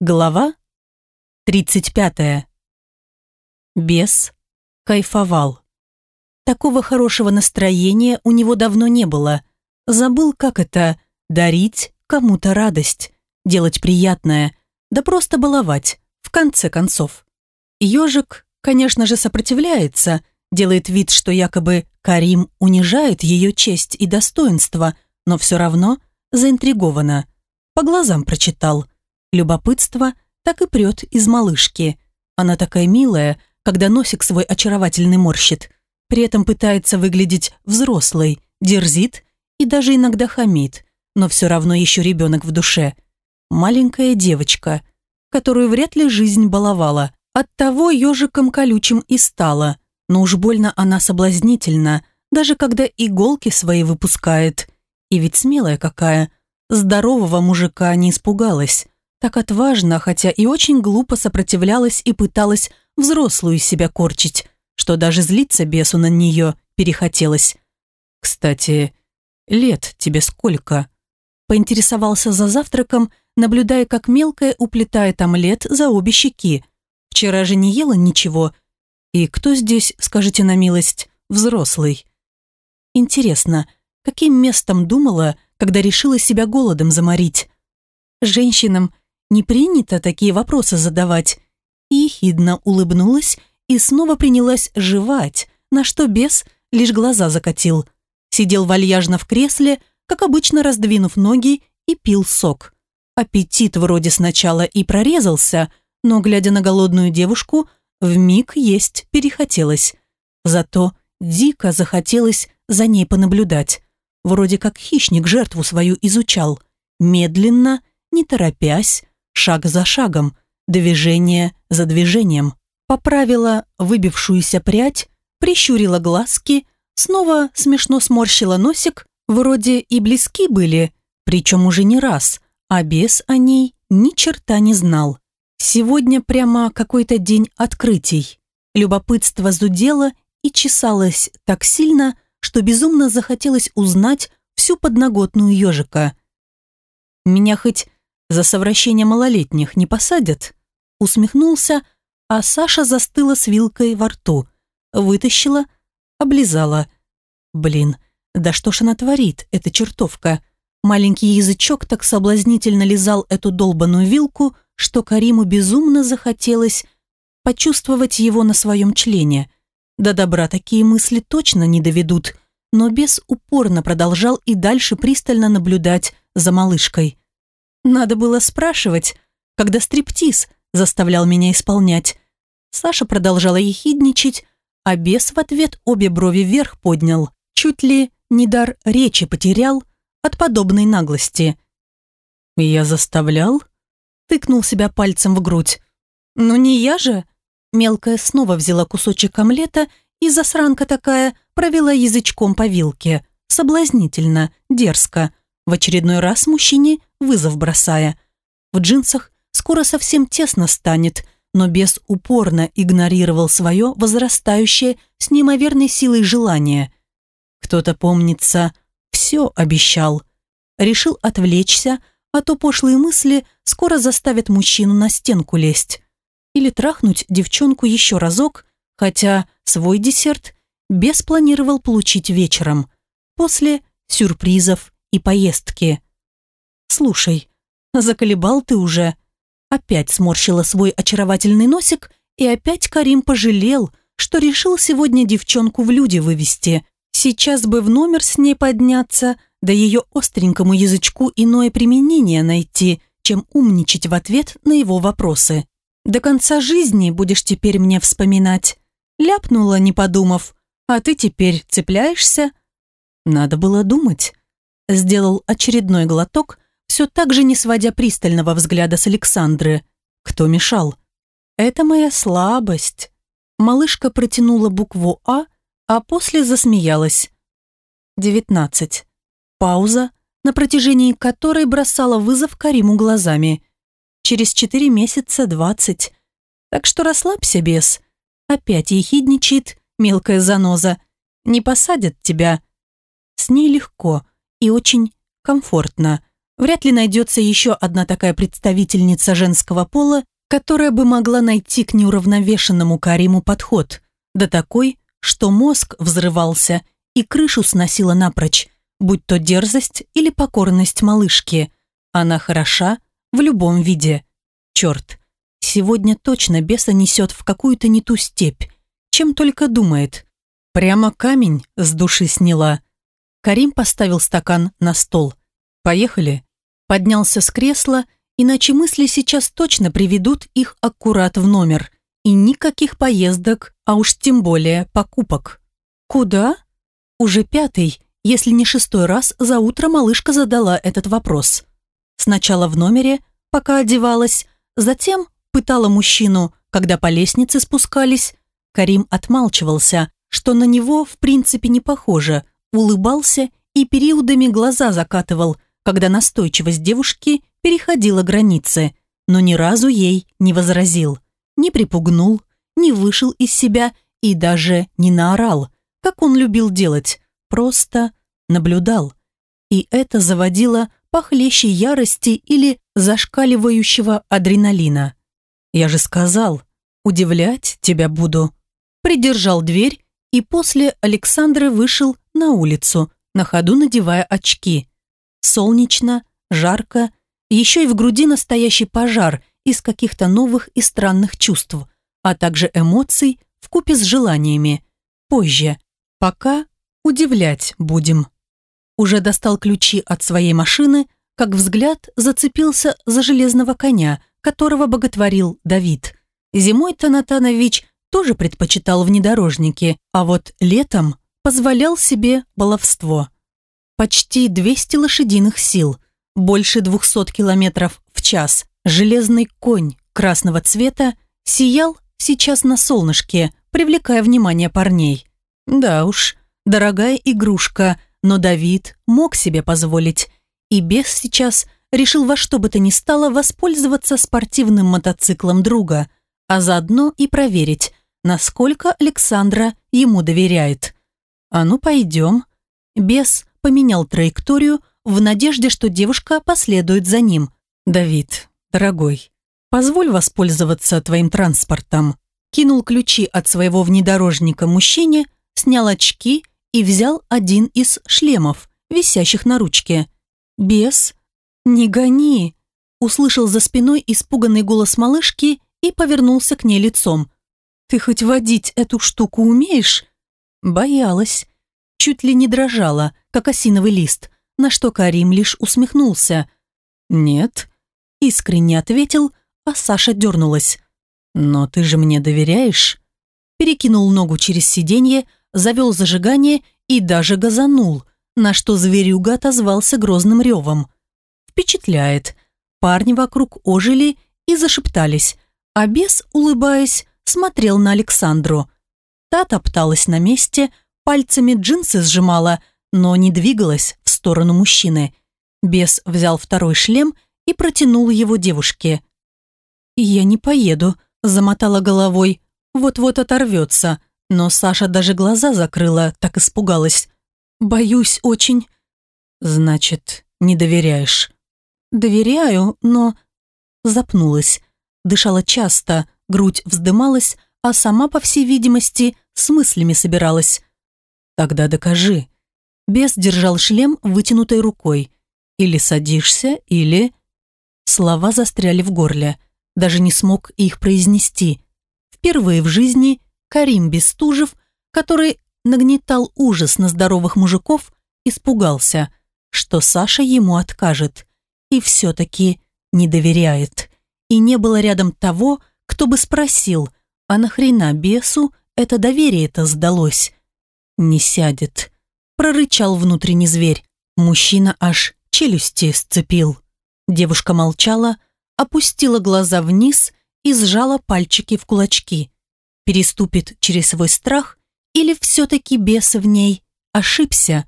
Глава 35. Бес кайфовал. Такого хорошего настроения у него давно не было. Забыл, как это дарить кому-то радость, делать приятное, да просто баловать, в конце концов. Ежик, конечно же, сопротивляется, делает вид, что якобы Карим унижает ее честь и достоинство, но все равно заинтригована. По глазам прочитал – Любопытство так и прет из малышки. Она такая милая, когда носик свой очаровательный морщит. При этом пытается выглядеть взрослой, дерзит и даже иногда хамит, но все равно еще ребенок в душе. Маленькая девочка, которую вряд ли жизнь баловала. Оттого ежиком колючим и стала. Но уж больно она соблазнительна, даже когда иголки свои выпускает. И ведь смелая какая. Здорового мужика не испугалась так отважно, хотя и очень глупо сопротивлялась и пыталась взрослую себя корчить, что даже злиться бесу на нее перехотелось. «Кстати, лет тебе сколько?» Поинтересовался за завтраком, наблюдая, как мелкая уплетает омлет за обе щеки. «Вчера же не ела ничего. И кто здесь, скажите на милость, взрослый?» «Интересно, каким местом думала, когда решила себя голодом заморить?» Женщинам не принято такие вопросы задавать. И хидно улыбнулась и снова принялась жевать, на что бес лишь глаза закатил. Сидел вальяжно в кресле, как обычно раздвинув ноги, и пил сок. Аппетит вроде сначала и прорезался, но, глядя на голодную девушку, в миг есть перехотелось. Зато дико захотелось за ней понаблюдать. Вроде как хищник жертву свою изучал. Медленно, не торопясь, шаг за шагом, движение за движением. Поправила выбившуюся прядь, прищурила глазки, снова смешно сморщила носик, вроде и близки были, причем уже не раз, а без о ней ни черта не знал. Сегодня прямо какой-то день открытий. Любопытство зудело и чесалось так сильно, что безумно захотелось узнать всю подноготную ежика. Меня хоть за совращение малолетних не посадят?» Усмехнулся, а Саша застыла с вилкой во рту. Вытащила, облизала. «Блин, да что ж она творит, эта чертовка?» Маленький язычок так соблазнительно лизал эту долбаную вилку, что Кариму безумно захотелось почувствовать его на своем члене. До добра такие мысли точно не доведут, но бес упорно продолжал и дальше пристально наблюдать за малышкой. Надо было спрашивать, когда стриптиз заставлял меня исполнять. Саша продолжала ехидничать, а бес в ответ обе брови вверх поднял. Чуть ли не дар речи потерял от подобной наглости. «Я заставлял?» Тыкнул себя пальцем в грудь. «Ну не я же!» Мелкая снова взяла кусочек омлета и засранка такая провела язычком по вилке. Соблазнительно, дерзко в очередной раз мужчине вызов бросая. В джинсах скоро совсем тесно станет, но бес упорно игнорировал свое возрастающее с неимоверной силой желание. Кто-то, помнится, все обещал. Решил отвлечься, а то пошлые мысли скоро заставят мужчину на стенку лезть. Или трахнуть девчонку еще разок, хотя свой десерт бес планировал получить вечером, после сюрпризов и поездки. «Слушай, заколебал ты уже?» Опять сморщила свой очаровательный носик, и опять Карим пожалел, что решил сегодня девчонку в люди вывести. Сейчас бы в номер с ней подняться, да ее остренькому язычку иное применение найти, чем умничать в ответ на его вопросы. «До конца жизни будешь теперь мне вспоминать». Ляпнула, не подумав. «А ты теперь цепляешься?» Надо было думать сделал очередной глоток, все так же не сводя пристального взгляда с Александры. Кто мешал? «Это моя слабость». Малышка протянула букву «А», а после засмеялась. «Девятнадцать». Пауза, на протяжении которой бросала вызов Кариму глазами. «Через четыре месяца двадцать. Так что расслабься, бес. Опять ехидничает мелкая заноза. Не посадят тебя». С ней легко – и очень комфортно. Вряд ли найдется еще одна такая представительница женского пола, которая бы могла найти к неуравновешенному Кариму подход, да такой, что мозг взрывался и крышу сносила напрочь, будь то дерзость или покорность малышки. Она хороша в любом виде. Черт, сегодня точно беса несет в какую-то не ту степь, чем только думает. Прямо камень с души сняла. Карим поставил стакан на стол. «Поехали». Поднялся с кресла, иначе мысли сейчас точно приведут их аккурат в номер. И никаких поездок, а уж тем более покупок. «Куда?» Уже пятый, если не шестой раз за утро малышка задала этот вопрос. Сначала в номере, пока одевалась, затем пытала мужчину, когда по лестнице спускались. Карим отмалчивался, что на него в принципе не похоже, улыбался и периодами глаза закатывал, когда настойчивость девушки переходила границы, но ни разу ей не возразил, не припугнул, не вышел из себя и даже не наорал, как он любил делать, просто наблюдал. И это заводило похлеще ярости или зашкаливающего адреналина. «Я же сказал, удивлять тебя буду». Придержал дверь, и после Александра вышел на улицу, на ходу надевая очки. Солнечно, жарко, еще и в груди настоящий пожар из каких-то новых и странных чувств, а также эмоций в купе с желаниями. Позже, пока удивлять будем уже достал ключи от своей машины, как взгляд зацепился за железного коня, которого боготворил Давид. Зимой-то Натанович тоже предпочитал внедорожники, а вот летом позволял себе баловство. Почти 200 лошадиных сил, больше 200 километров в час, железный конь красного цвета сиял сейчас на солнышке, привлекая внимание парней. Да уж, дорогая игрушка – но Давид мог себе позволить, и бес сейчас решил во что бы то ни стало воспользоваться спортивным мотоциклом друга, а заодно и проверить, насколько Александра ему доверяет. «А ну, пойдем». Бес поменял траекторию в надежде, что девушка последует за ним. «Давид, дорогой, позволь воспользоваться твоим транспортом». Кинул ключи от своего внедорожника мужчине, снял очки и взял один из шлемов, висящих на ручке. «Бес? Не гони!» Услышал за спиной испуганный голос малышки и повернулся к ней лицом. «Ты хоть водить эту штуку умеешь?» Боялась. Чуть ли не дрожала, как осиновый лист, на что Карим лишь усмехнулся. «Нет», — искренне ответил, а Саша дернулась. «Но ты же мне доверяешь?» Перекинул ногу через сиденье, завел зажигание и даже газанул, на что зверюга отозвался грозным ревом. Впечатляет. Парни вокруг ожили и зашептались, а бес, улыбаясь, смотрел на Александру. Та топталась на месте, пальцами джинсы сжимала, но не двигалась в сторону мужчины. Бес взял второй шлем и протянул его девушке. «Я не поеду», – замотала головой. «Вот-вот оторвется», но Саша даже глаза закрыла, так испугалась. «Боюсь очень». «Значит, не доверяешь?» «Доверяю, но...» Запнулась. Дышала часто, грудь вздымалась, а сама, по всей видимости, с мыслями собиралась. «Тогда докажи». Бес держал шлем вытянутой рукой. «Или садишься, или...» Слова застряли в горле. Даже не смог их произнести. Впервые в жизни Карим Бестужев, который нагнетал ужас на здоровых мужиков, испугался, что Саша ему откажет. И все-таки не доверяет. И не было рядом того, кто бы спросил, а нахрена бесу это доверие-то сдалось? Не сядет. Прорычал внутренний зверь. Мужчина аж челюсти сцепил. Девушка молчала, опустила глаза вниз и сжала пальчики в кулачки переступит через свой страх или все-таки бес в ней ошибся,